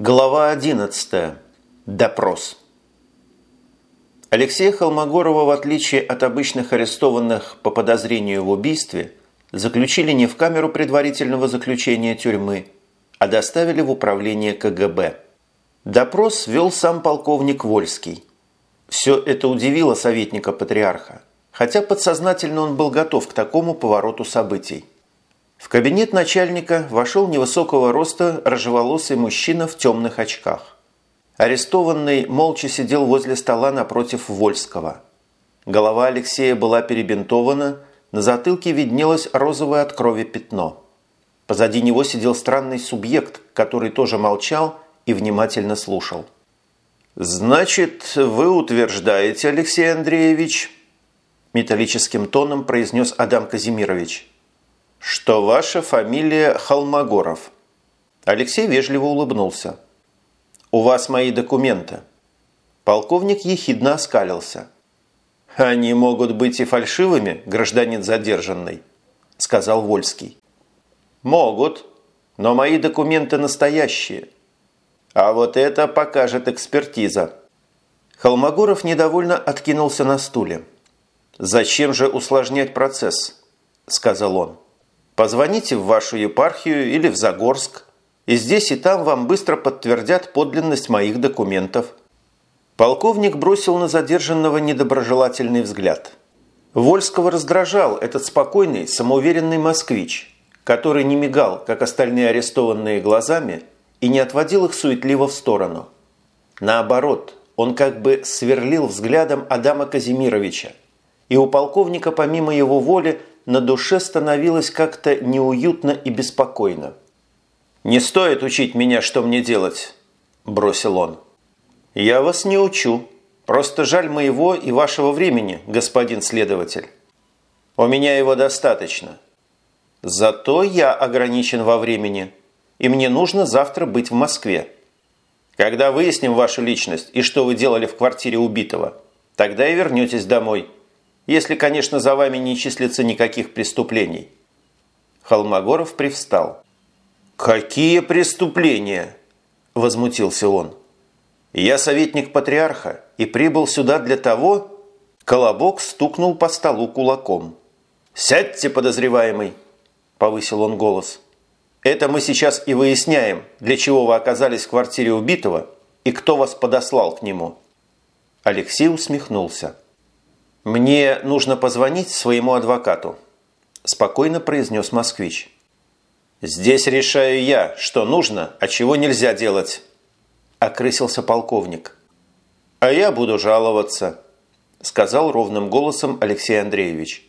Глава 11. Допрос. Алексея Холмогорова, в отличие от обычных арестованных по подозрению в убийстве, заключили не в камеру предварительного заключения тюрьмы, а доставили в управление КГБ. Допрос вел сам полковник Вольский. Все это удивило советника патриарха, хотя подсознательно он был готов к такому повороту событий. В кабинет начальника вошел невысокого роста рыжеволосый мужчина в темных очках. Арестованный молча сидел возле стола напротив Вольского. Голова Алексея была перебинтована, на затылке виднелось розовое от крови пятно. Позади него сидел странный субъект, который тоже молчал и внимательно слушал. «Значит, вы утверждаете, Алексей Андреевич?» металлическим тоном произнес Адам Казимирович – что ваша фамилия Холмогоров». Алексей вежливо улыбнулся. «У вас мои документы». Полковник ехидно оскалился. «Они могут быть и фальшивыми, гражданин задержанный», – сказал Вольский. «Могут, но мои документы настоящие. А вот это покажет экспертиза». Холмогоров недовольно откинулся на стуле. «Зачем же усложнять процесс?» – сказал он. Позвоните в вашу епархию или в Загорск, и здесь и там вам быстро подтвердят подлинность моих документов». Полковник бросил на задержанного недоброжелательный взгляд. Вольского раздражал этот спокойный, самоуверенный москвич, который не мигал, как остальные арестованные глазами, и не отводил их суетливо в сторону. Наоборот, он как бы сверлил взглядом Адама Казимировича, и у полковника помимо его воли на душе становилось как-то неуютно и беспокойно. «Не стоит учить меня, что мне делать», – бросил он. «Я вас не учу. Просто жаль моего и вашего времени, господин следователь. У меня его достаточно. Зато я ограничен во времени, и мне нужно завтра быть в Москве. Когда выясним вашу личность и что вы делали в квартире убитого, тогда и вернетесь домой» если, конечно, за вами не числится никаких преступлений». Холмогоров привстал. «Какие преступления?» – возмутился он. «Я советник патриарха и прибыл сюда для того...» Колобок стукнул по столу кулаком. «Сядьте, подозреваемый!» – повысил он голос. «Это мы сейчас и выясняем, для чего вы оказались в квартире убитого и кто вас подослал к нему». Алексей усмехнулся. «Мне нужно позвонить своему адвокату», – спокойно произнес москвич. «Здесь решаю я, что нужно, а чего нельзя делать», – окрысился полковник. «А я буду жаловаться», – сказал ровным голосом Алексей Андреевич.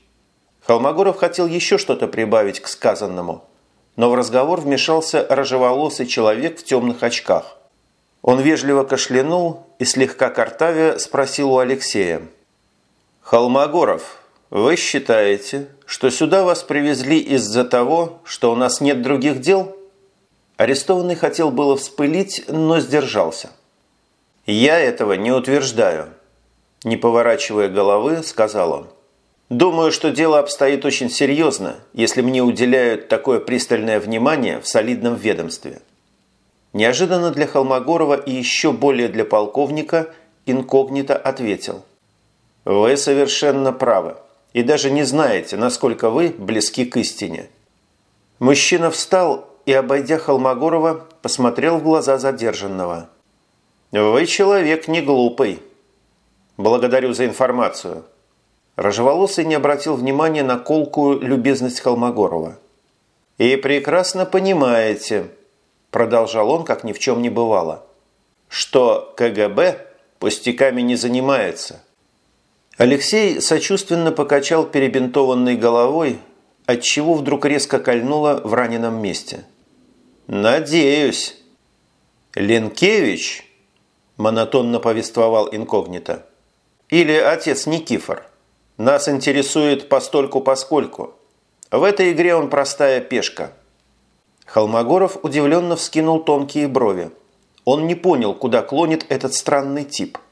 Холмогоров хотел еще что-то прибавить к сказанному, но в разговор вмешался рыжеволосый человек в темных очках. Он вежливо кашлянул и слегка картавя спросил у Алексея – Холмогоров, вы считаете, что сюда вас привезли из-за того, что у нас нет других дел? Арестованный хотел было вспылить, но сдержался. Я этого не утверждаю. Не поворачивая головы, сказал он. Думаю, что дело обстоит очень серьезно, если мне уделяют такое пристальное внимание в солидном ведомстве. Неожиданно для Холмогорова и еще более для полковника инкогнито ответил. Вы совершенно правы. И даже не знаете, насколько вы близки к истине. Мужчина встал и, обойдя Холмогорова, посмотрел в глаза задержанного. «Вы человек не глупый. Благодарю за информацию». Рожеволосый не обратил внимания на колкую любезность Холмогорова. «И прекрасно понимаете», – продолжал он, как ни в чем не бывало, – «что КГБ пустяками не занимается». Алексей сочувственно покачал перебинтованной головой, отчего вдруг резко кольнуло в раненом месте. «Надеюсь». «Ленкевич?» – монотонно повествовал инкогнито. «Или отец Никифор. Нас интересует постольку-поскольку. В этой игре он простая пешка». Холмогоров удивленно вскинул тонкие брови. Он не понял, куда клонит этот странный тип –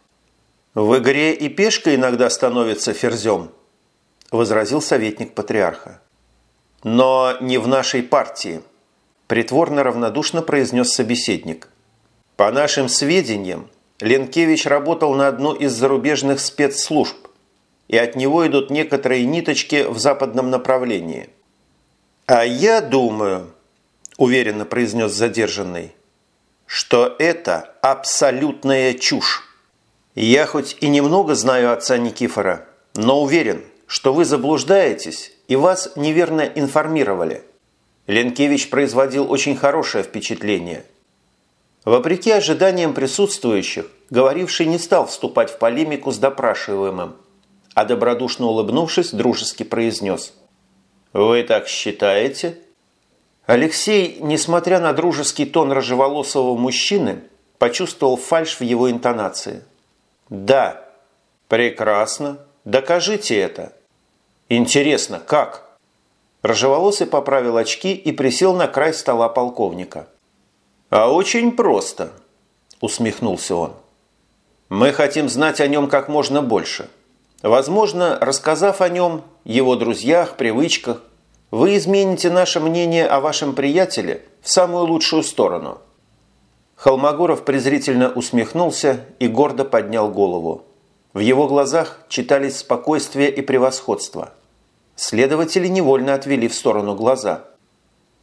«В игре и пешка иногда становится ферзем», – возразил советник патриарха. «Но не в нашей партии», – притворно равнодушно произнес собеседник. По нашим сведениям, Ленкевич работал на одну из зарубежных спецслужб, и от него идут некоторые ниточки в западном направлении. «А я думаю», – уверенно произнес задержанный, – «что это абсолютная чушь. Я хоть и немного знаю отца Никифора, но уверен, что вы заблуждаетесь и вас неверно информировали. Ленкевич производил очень хорошее впечатление. Вопреки ожиданиям присутствующих, говоривший не стал вступать в полемику с допрашиваемым, а добродушно улыбнувшись, дружески произнес «Вы так считаете?» Алексей, несмотря на дружеский тон рыжеволосого мужчины, почувствовал фальшь в его интонации. «Да, прекрасно, докажите это». «Интересно, как?» Рожеволосый поправил очки и присел на край стола полковника. «А очень просто», – усмехнулся он. «Мы хотим знать о нем как можно больше. Возможно, рассказав о нем, его друзьях, привычках, вы измените наше мнение о вашем приятеле в самую лучшую сторону». Холмогоров презрительно усмехнулся и гордо поднял голову. В его глазах читались спокойствие и превосходство. Следователи невольно отвели в сторону глаза.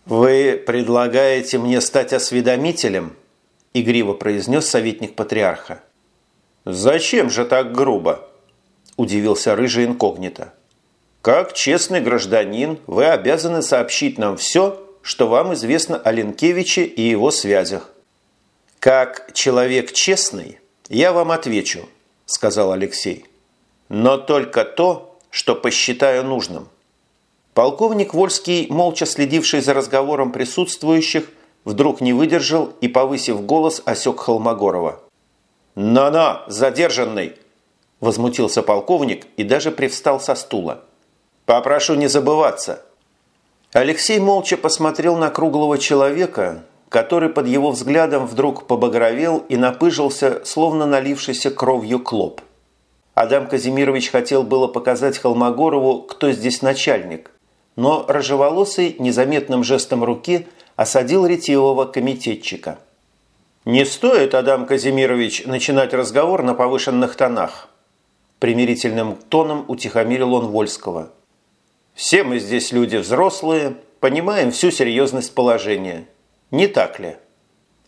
«Вы предлагаете мне стать осведомителем?» – игриво произнес советник патриарха. «Зачем же так грубо?» – удивился рыжий инкогнито. «Как честный гражданин, вы обязаны сообщить нам все, что вам известно о Ленкевиче и его связях». «Как человек честный, я вам отвечу», – сказал Алексей. «Но только то, что посчитаю нужным. Полковник Вольский, молча следивший за разговором присутствующих, вдруг не выдержал и, повысив голос, осек Холмогорова. «На-на, задержанный!» – возмутился полковник и даже привстал со стула. «Попрошу не забываться». Алексей молча посмотрел на круглого человека, который под его взглядом вдруг побагровел и напыжился, словно налившийся кровью клоп. Адам Казимирович хотел было показать Холмогорову, кто здесь начальник, но рыжеволосый незаметным жестом руки осадил ретивого комитетчика. «Не стоит, Адам Казимирович, начинать разговор на повышенных тонах», примирительным тоном утихомирил он Вольского. «Все мы здесь люди взрослые, понимаем всю серьезность положения. Не так ли?»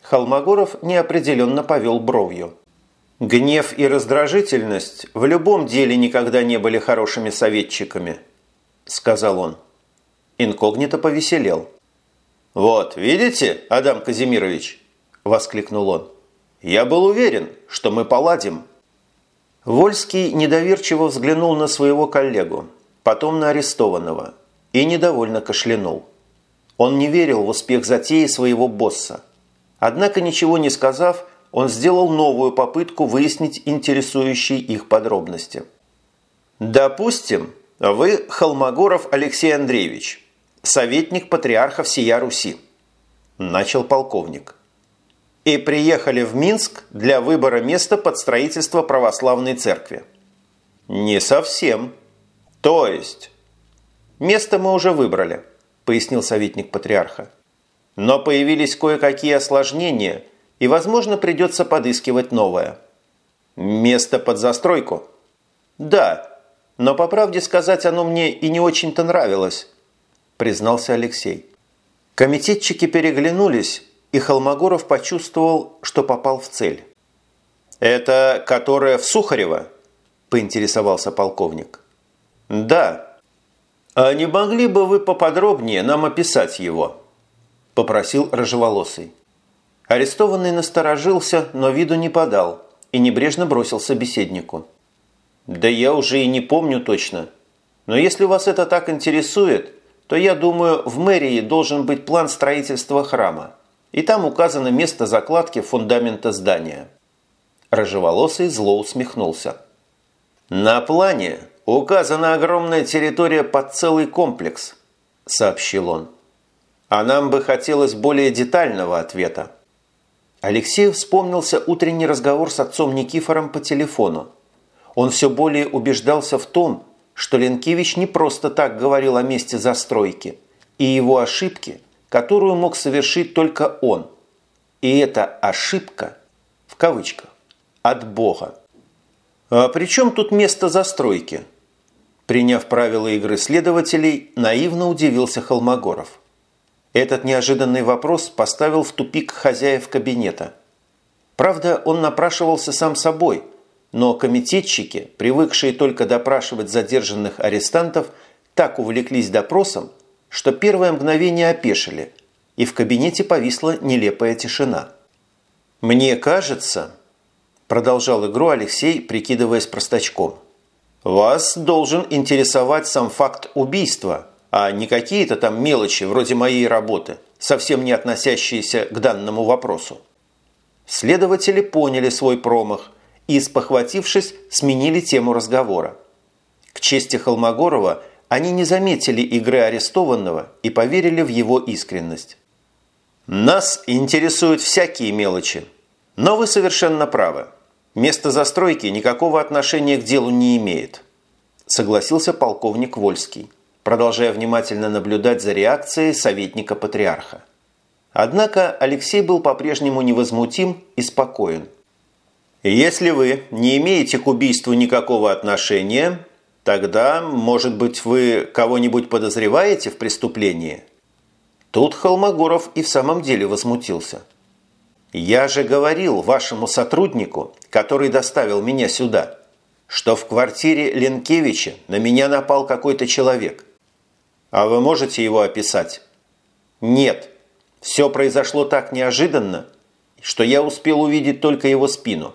Холмогоров неопределенно повел бровью. Гнев и раздражительность в любом деле никогда не были хорошими советчиками, сказал он. Инкогнито повеселел. «Вот, видите, Адам Казимирович?» – воскликнул он. «Я был уверен, что мы поладим». Вольский недоверчиво взглянул на своего коллегу, потом на арестованного и недовольно кашлянул. Он не верил в успех затеи своего босса. Однако, ничего не сказав, он сделал новую попытку выяснить интересующие их подробности. «Допустим, вы Холмогоров Алексей Андреевич, советник патриарха всея Руси», – начал полковник. «И приехали в Минск для выбора места под строительство православной церкви». «Не совсем. То есть...» «Место мы уже выбрали», – пояснил советник патриарха. «Но появились кое-какие осложнения – и, возможно, придется подыскивать новое. Место под застройку? Да, но по правде сказать оно мне и не очень-то нравилось, признался Алексей. Комитетчики переглянулись, и Холмогоров почувствовал, что попал в цель. «Это которая в Сухарево?» – поинтересовался полковник. «Да». «А не могли бы вы поподробнее нам описать его?» – попросил Рыжеволосый. Арестованный насторожился, но виду не подал и небрежно бросил собеседнику. «Да я уже и не помню точно. Но если вас это так интересует, то я думаю, в мэрии должен быть план строительства храма, и там указано место закладки фундамента здания». Рыжеволосый зло усмехнулся. «На плане указана огромная территория под целый комплекс», – сообщил он. «А нам бы хотелось более детального ответа». Алексею вспомнился утренний разговор с отцом Никифором по телефону. Он все более убеждался в том, что Ленкевич не просто так говорил о месте застройки и его ошибке, которую мог совершить только он. И это ошибка, в кавычках, от Бога. А при чем тут место застройки? Приняв правила игры следователей, наивно удивился Холмогоров. Этот неожиданный вопрос поставил в тупик хозяев кабинета. Правда, он напрашивался сам собой, но комитетчики, привыкшие только допрашивать задержанных арестантов, так увлеклись допросом, что первое мгновение опешили, и в кабинете повисла нелепая тишина. «Мне кажется», – продолжал игру Алексей, прикидываясь простачком, «вас должен интересовать сам факт убийства, а не какие-то там мелочи вроде моей работы, совсем не относящиеся к данному вопросу». Следователи поняли свой промах и, спохватившись, сменили тему разговора. К чести Холмогорова – они не заметили игры арестованного и поверили в его искренность. «Нас интересуют всякие мелочи. Но вы совершенно правы. Место застройки никакого отношения к делу не имеет», согласился полковник Вольский, продолжая внимательно наблюдать за реакцией советника патриарха. Однако Алексей был по-прежнему невозмутим и спокоен. «Если вы не имеете к убийству никакого отношения, Тогда, может быть, вы кого-нибудь подозреваете в преступлении? Тут Холмогоров и в самом деле возмутился. Я же говорил вашему сотруднику, который доставил меня сюда, что в квартире Ленкевича на меня напал какой-то человек. А вы можете его описать? Нет. Все произошло так неожиданно, что я успел увидеть только его спину.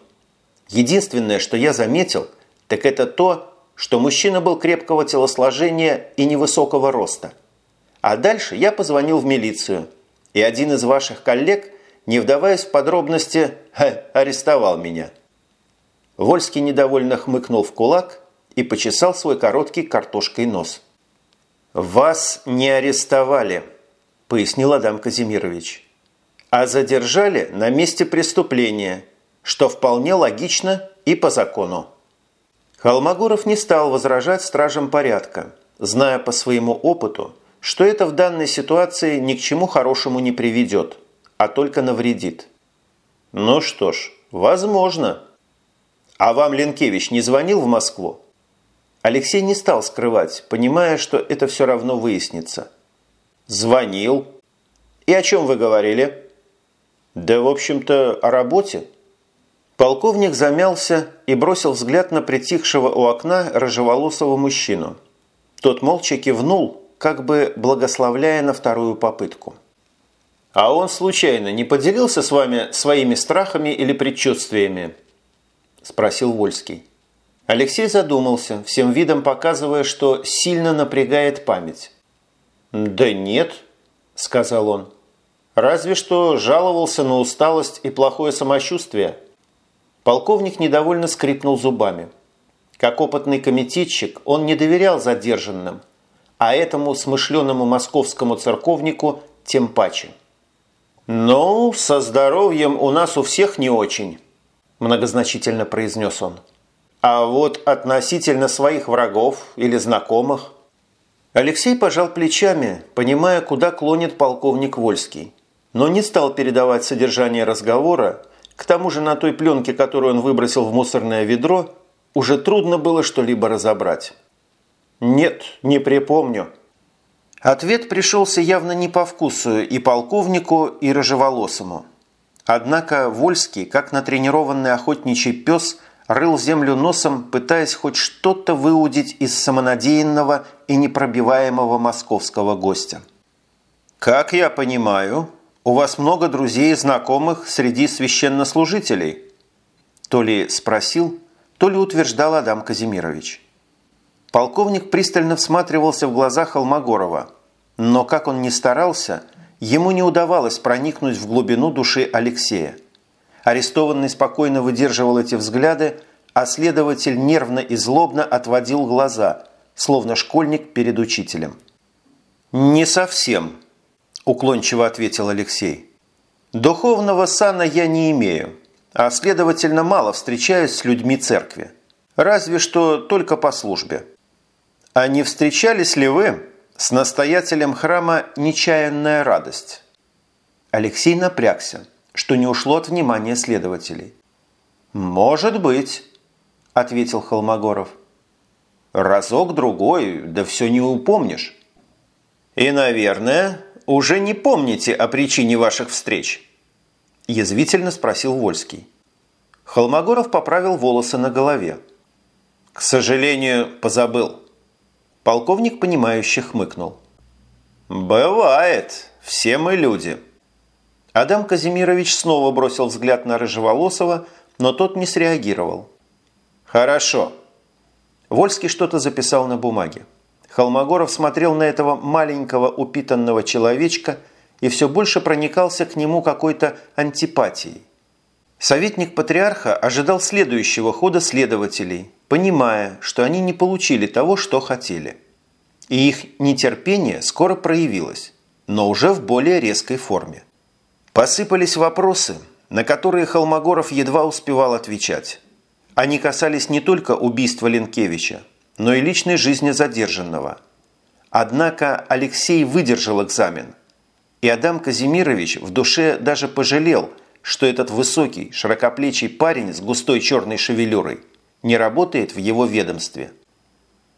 Единственное, что я заметил, так это то, что мужчина был крепкого телосложения и невысокого роста. А дальше я позвонил в милицию, и один из ваших коллег, не вдаваясь в подробности, арестовал меня. Вольский недовольно хмыкнул в кулак и почесал свой короткий картошкой нос. «Вас не арестовали», – пояснил Адам Казимирович, «а задержали на месте преступления, что вполне логично и по закону». Холмогоров не стал возражать стражам порядка, зная по своему опыту, что это в данной ситуации ни к чему хорошему не приведет, а только навредит. Ну что ж, возможно. А вам Ленкевич не звонил в Москву? Алексей не стал скрывать, понимая, что это все равно выяснится. Звонил. И о чем вы говорили? Да, в общем-то, о работе. Полковник замялся и бросил взгляд на притихшего у окна рыжеволосого мужчину. Тот молча кивнул, как бы благословляя на вторую попытку. «А он случайно не поделился с вами своими страхами или предчувствиями?» – спросил Вольский. Алексей задумался, всем видом показывая, что сильно напрягает память. «Да нет», – сказал он. «Разве что жаловался на усталость и плохое самочувствие». Полковник недовольно скрипнул зубами. Как опытный комитетчик, он не доверял задержанным, а этому смышленому московскому церковнику тем паче. «Ну, со здоровьем у нас у всех не очень», – многозначительно произнес он. «А вот относительно своих врагов или знакомых?» Алексей пожал плечами, понимая, куда клонит полковник Вольский, но не стал передавать содержание разговора, к тому же на той пленке, которую он выбросил в мусорное ведро, уже трудно было что-либо разобрать. «Нет, не припомню». Ответ пришелся явно не по вкусу и полковнику, и рыжеволосому. Однако Вольский, как натренированный охотничий пес, рыл землю носом, пытаясь хоть что-то выудить из самонадеянного и непробиваемого московского гостя. «Как я понимаю, у вас много друзей и знакомых среди священнослужителей?» То ли спросил, то ли утверждал Адам Казимирович. Полковник пристально всматривался в глаза Холмогорова, но как он ни старался, ему не удавалось проникнуть в глубину души Алексея. Арестованный спокойно выдерживал эти взгляды, а следователь нервно и злобно отводил глаза, словно школьник перед учителем. «Не совсем», – уклончиво ответил Алексей. «Духовного сана я не имею, а, следовательно, мало встречаюсь с людьми церкви. Разве что только по службе. А не встречались ли вы с настоятелем храма «Нечаянная радость»?» Алексей напрягся, что не ушло от внимания следователей. «Может быть», – ответил Холмогоров. «Разок-другой, да все не упомнишь». «И, наверное, уже не помните о причине ваших встреч?» – язвительно спросил Вольский. Холмогоров поправил волосы на голове. «К сожалению, позабыл». Полковник, понимающе хмыкнул. «Бывает. Все мы люди». Адам Казимирович снова бросил взгляд на Рыжеволосова, но тот не среагировал. «Хорошо». Вольский что-то записал на бумаге. Холмогоров смотрел на этого маленького упитанного человечка и все больше проникался к нему какой-то антипатией. Советник патриарха ожидал следующего хода следователей, понимая, что они не получили того, что хотели. И их нетерпение скоро проявилось, но уже в более резкой форме. Посыпались вопросы, на которые Холмогоров едва успевал отвечать. Они касались не только убийства Ленкевича, но и личной жизни задержанного. Однако Алексей выдержал экзамен, и Адам Казимирович в душе даже пожалел – что этот высокий, широкоплечий парень с густой черной шевелюрой не работает в его ведомстве.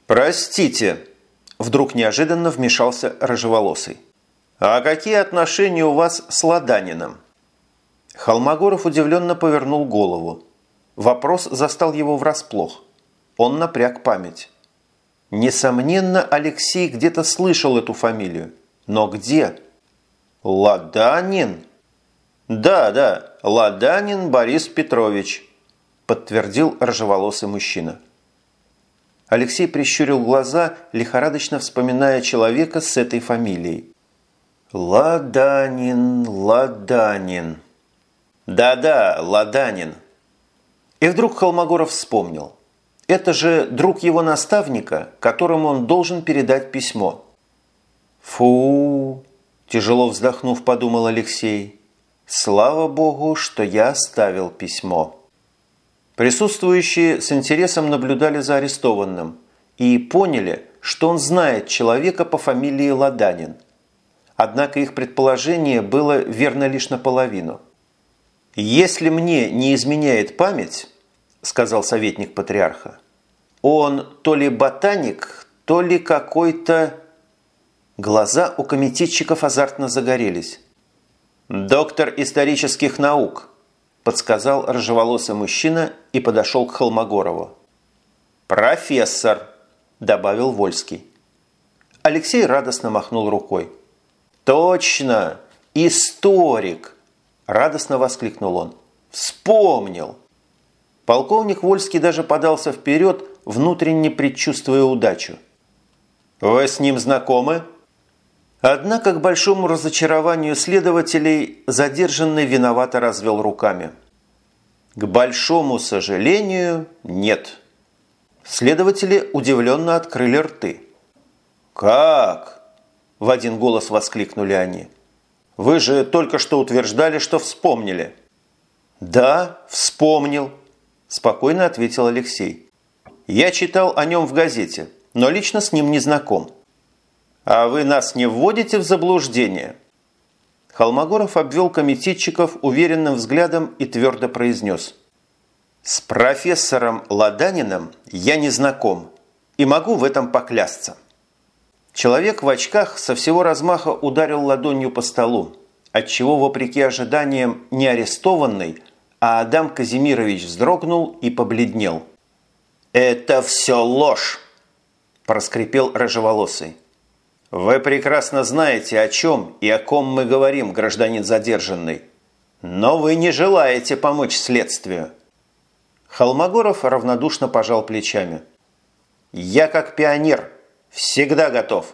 «Простите», – вдруг неожиданно вмешался Рыжеволосый. «А какие отношения у вас с Ладаниным?» Холмогоров удивленно повернул голову. Вопрос застал его врасплох. Он напряг память. Несомненно, Алексей где-то слышал эту фамилию. Но где? «Ладанин?» «Да, да, Ладанин Борис Петрович», – подтвердил рыжеволосый мужчина. Алексей прищурил глаза, лихорадочно вспоминая человека с этой фамилией. «Ладанин, Ладанин». «Да-да, Ладанин». И вдруг Холмогоров вспомнил. Это же друг его наставника, которому он должен передать письмо. «Фу!» – тяжело вздохнув, подумал Алексей. Слава Богу, что я оставил письмо. Присутствующие с интересом наблюдали за арестованным и поняли, что он знает человека по фамилии Ладанин. Однако их предположение было верно лишь наполовину. «Если мне не изменяет память, – сказал советник патриарха, – он то ли ботаник, то ли какой-то...» Глаза у комитетчиков азартно загорелись. «Доктор исторических наук», – подсказал рыжеволосый мужчина и подошел к Холмогорову. «Профессор», – добавил Вольский. Алексей радостно махнул рукой. «Точно! Историк!» – радостно воскликнул он. «Вспомнил!» Полковник Вольский даже подался вперед, внутренне предчувствуя удачу. «Вы с ним знакомы?» Однако, к большому разочарованию следователей, задержанный виновато развел руками. К большому сожалению, нет. Следователи удивленно открыли рты. «Как?» – в один голос воскликнули они. «Вы же только что утверждали, что вспомнили». «Да, вспомнил», – спокойно ответил Алексей. «Я читал о нем в газете, но лично с ним не знаком». «А вы нас не вводите в заблуждение?» Холмогоров обвел комитетчиков уверенным взглядом и твердо произнес. «С профессором Ладаниным я не знаком и могу в этом поклясться». Человек в очках со всего размаха ударил ладонью по столу, отчего, вопреки ожиданиям, не арестованный, а Адам Казимирович вздрогнул и побледнел. «Это все ложь!» – проскрипел рыжеволосый. Вы прекрасно знаете, о чем и о ком мы говорим, гражданин задержанный. Но вы не желаете помочь следствию. Холмогоров равнодушно пожал плечами. Я как пионер, всегда готов.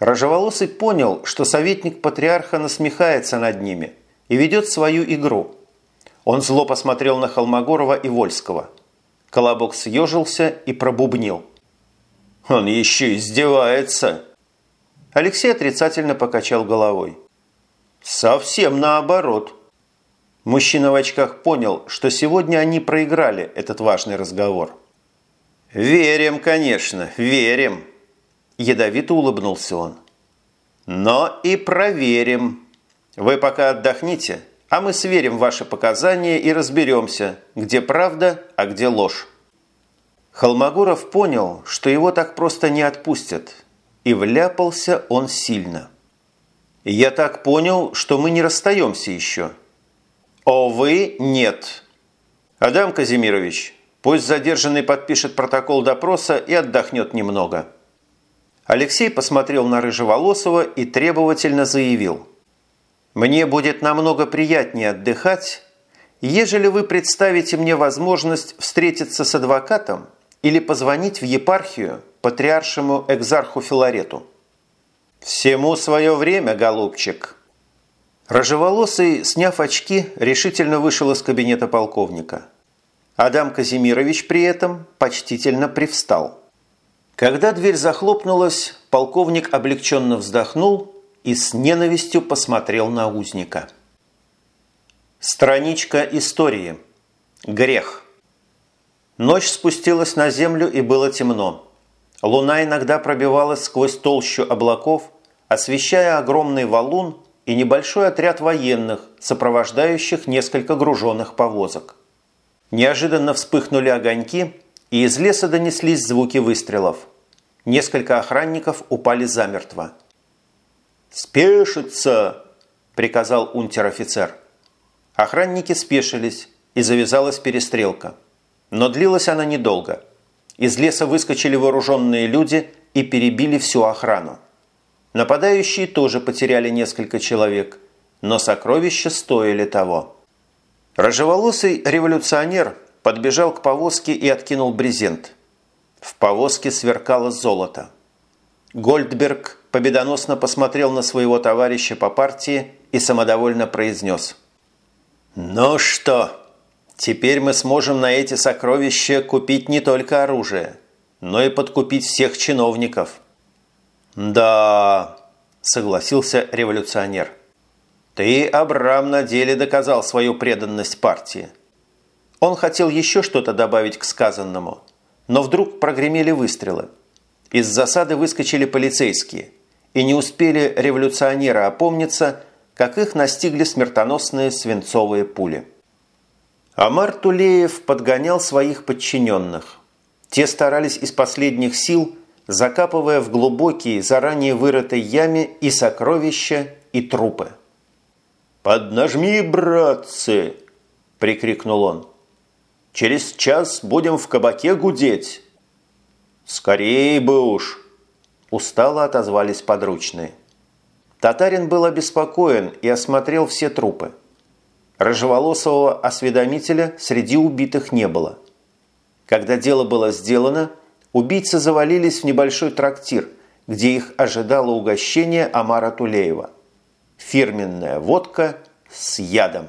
Рожеволосый понял, что советник патриарха насмехается над ними и ведет свою игру. Он зло посмотрел на Холмогорова и Вольского. Колобок съежился и пробубнил. «Он еще издевается!» Алексей отрицательно покачал головой. Совсем наоборот. Мужчина в очках понял, что сегодня они проиграли этот важный разговор. «Верим, конечно, верим!» Ядовито улыбнулся он. «Но и проверим. Вы пока отдохните, а мы сверим ваши показания и разберемся, где правда, а где ложь. Холмогоров понял, что его так просто не отпустят, и вляпался он сильно. «Я так понял, что мы не расстаемся еще». «О, вы нет». «Адам Казимирович, пусть задержанный подпишет протокол допроса и отдохнет немного». Алексей посмотрел на Рыжеволосого и требовательно заявил. «Мне будет намного приятнее отдыхать, ежели вы представите мне возможность встретиться с адвокатом или позвонить в епархию патриаршему экзарху Филарету. «Всему свое время, голубчик!» Рожеволосый, сняв очки, решительно вышел из кабинета полковника. Адам Казимирович при этом почтительно привстал. Когда дверь захлопнулась, полковник облегченно вздохнул и с ненавистью посмотрел на узника. Страничка истории. Грех. Ночь спустилась на землю и было темно. Луна иногда пробивалась сквозь толщу облаков, освещая огромный валун и небольшой отряд военных, сопровождающих несколько груженных повозок. Неожиданно вспыхнули огоньки, и из леса донеслись звуки выстрелов. Несколько охранников упали замертво. «Спешится!» – приказал унтер-офицер. Охранники спешились, и завязалась перестрелка – но длилась она недолго. Из леса выскочили вооруженные люди и перебили всю охрану. Нападающие тоже потеряли несколько человек, но сокровища стоили того. Рожеволосый революционер подбежал к повозке и откинул брезент. В повозке сверкало золото. Гольдберг победоносно посмотрел на своего товарища по партии и самодовольно произнес. «Ну что, Теперь мы сможем на эти сокровища купить не только оружие, но и подкупить всех чиновников. Да, согласился революционер. Ты, Абрам, на деле доказал свою преданность партии. Он хотел еще что-то добавить к сказанному, но вдруг прогремели выстрелы. Из засады выскочили полицейские, и не успели революционеры опомниться, как их настигли смертоносные свинцовые пули. Амар Тулеев подгонял своих подчиненных. Те старались из последних сил, закапывая в глубокие, заранее вырытой яме и сокровища, и трупы. «Поднажми, братцы!» – прикрикнул он. «Через час будем в кабаке гудеть!» «Скорей бы уж!» – устало отозвались подручные. Татарин был обеспокоен и осмотрел все трупы. Рыжеволосого осведомителя среди убитых не было. Когда дело было сделано, убийцы завалились в небольшой трактир, где их ожидало угощение Амара Тулеева. Фирменная водка с ядом.